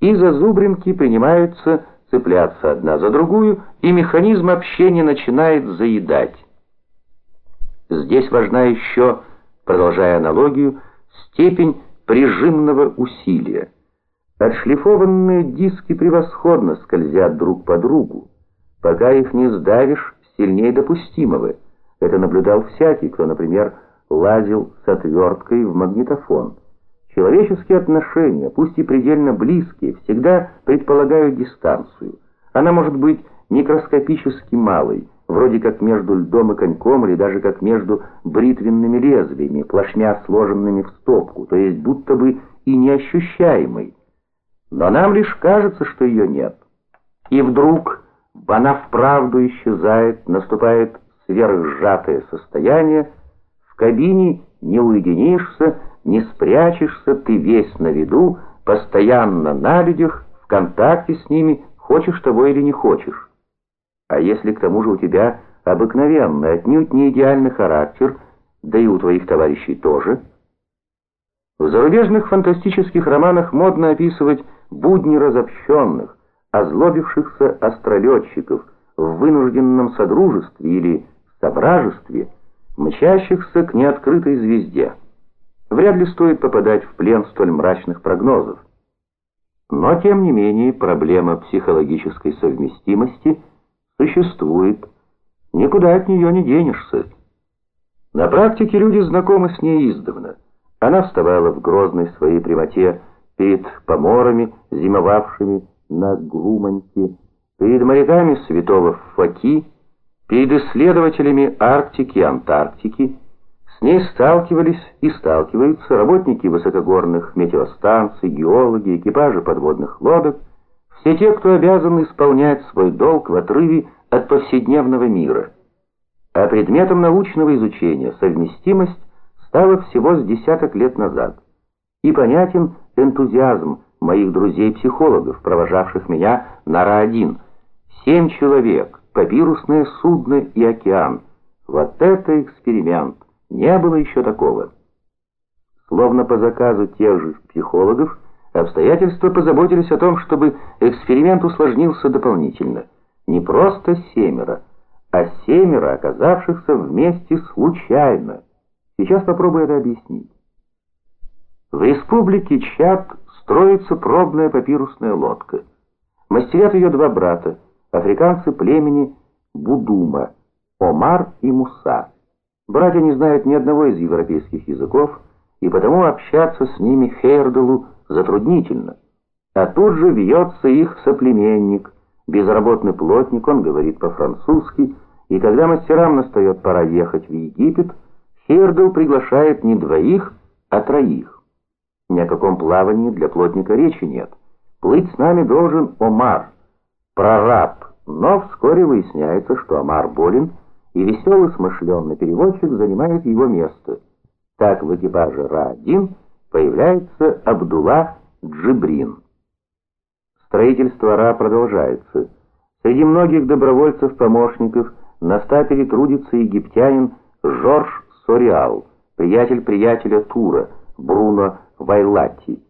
и зазубринки принимаются цепляться одна за другую, и механизм общения начинает заедать. Здесь важна еще, продолжая аналогию, степень прижимного усилия. Отшлифованные диски превосходно скользят друг по другу. Пока их не сдавишь, сильнее допустимого. Это наблюдал всякий, кто, например, лазил с отверткой в магнитофон. Человеческие отношения, пусть и предельно близкие, всегда предполагают дистанцию. Она может быть микроскопически малой, вроде как между льдом и коньком или даже как между бритвенными лезвиями, плашмя сложенными в стопку, то есть будто бы и неощущаемой. Но нам лишь кажется, что ее нет. И вдруг она вправду исчезает, наступает сверхсжатое состояние, в кабине не уединишься, не спрячешься, ты весь на виду, постоянно на людях, в контакте с ними, хочешь того или не хочешь. А если к тому же у тебя обыкновенный, отнюдь не идеальный характер, да и у твоих товарищей тоже. В зарубежных фантастических романах модно описывать будни разобщенных, озлобившихся астролетчиков в вынужденном содружестве или сображестве, мчащихся к неоткрытой звезде. Вряд ли стоит попадать в плен столь мрачных прогнозов. Но, тем не менее, проблема психологической совместимости существует. Никуда от нее не денешься. На практике люди знакомы с ней издавна. Она вставала в грозной своей прямоте перед поморами, зимовавшими на Глуманте, перед моряками святого Факи, перед исследователями Арктики и Антарктики, ней сталкивались и сталкиваются работники высокогорных метеостанций, геологи, экипажи подводных лодок, все те, кто обязан исполнять свой долг в отрыве от повседневного мира. А предметом научного изучения совместимость стала всего с десяток лет назад. И понятен энтузиазм моих друзей-психологов, провожавших меня на Ра-1. Семь человек, папирусное судно и океан. Вот это эксперимент! Не было еще такого. Словно по заказу тех же психологов, обстоятельства позаботились о том, чтобы эксперимент усложнился дополнительно. Не просто семеро, а семеро, оказавшихся вместе случайно. Сейчас попробую это объяснить. В республике Чад строится пробная папирусная лодка. Мастерят ее два брата, африканцы племени Будума, Омар и Муса. Братья не знают ни одного из европейских языков, и потому общаться с ними Хейрделу затруднительно. А тут же вьется их соплеменник, безработный плотник, он говорит по-французски, и когда мастерам настает пора ехать в Египет, Хейрдел приглашает не двоих, а троих. Ни о каком плавании для плотника речи нет. Плыть с нами должен Омар, прораб, но вскоре выясняется, что Омар болен, и веселый смышленный переводчик занимает его место. Так в экипаже Ра-1 появляется Абдулла Джибрин. Строительство Ра продолжается. Среди многих добровольцев-помощников на стапеле трудится египтянин Жорж Сориал, приятель приятеля Тура, Бруно Вайлати.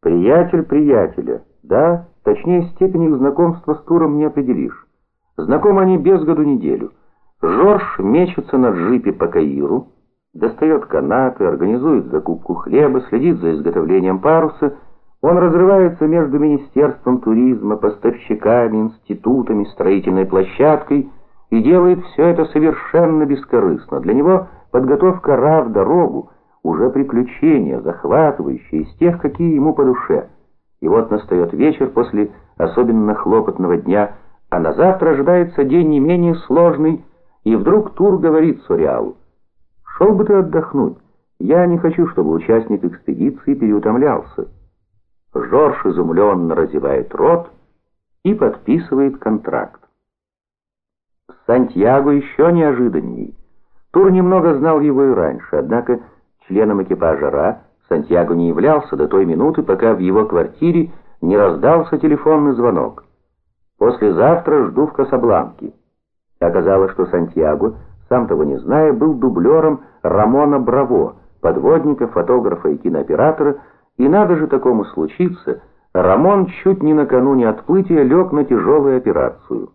Приятель приятеля, да, точнее степень их знакомства с Туром не определишь. Знакомы они без году неделю. Жорж мечется на джипе по Каиру, достает канаты, организует закупку хлеба, следит за изготовлением паруса. Он разрывается между Министерством туризма, поставщиками, институтами, строительной площадкой и делает все это совершенно бескорыстно. Для него подготовка РА в дорогу уже приключение, захватывающее из тех, какие ему по душе. И вот настает вечер после особенно хлопотного дня, а на завтра ожидается день не менее сложный, и вдруг Тур говорит Сориалу, «Шел бы ты отдохнуть, я не хочу, чтобы участник экспедиции переутомлялся». Жорж изумленно разевает рот и подписывает контракт. Сантьяго еще неожиданней. Тур немного знал его и раньше, однако членом экипажа Ра Сантьяго не являлся до той минуты, пока в его квартире не раздался телефонный звонок. «Послезавтра жду в Касабланке». Оказалось, что Сантьяго, сам того не зная, был дублером Рамона Браво, подводника, фотографа и кинооператора, и надо же такому случиться, Рамон чуть не накануне отплытия лег на тяжелую операцию.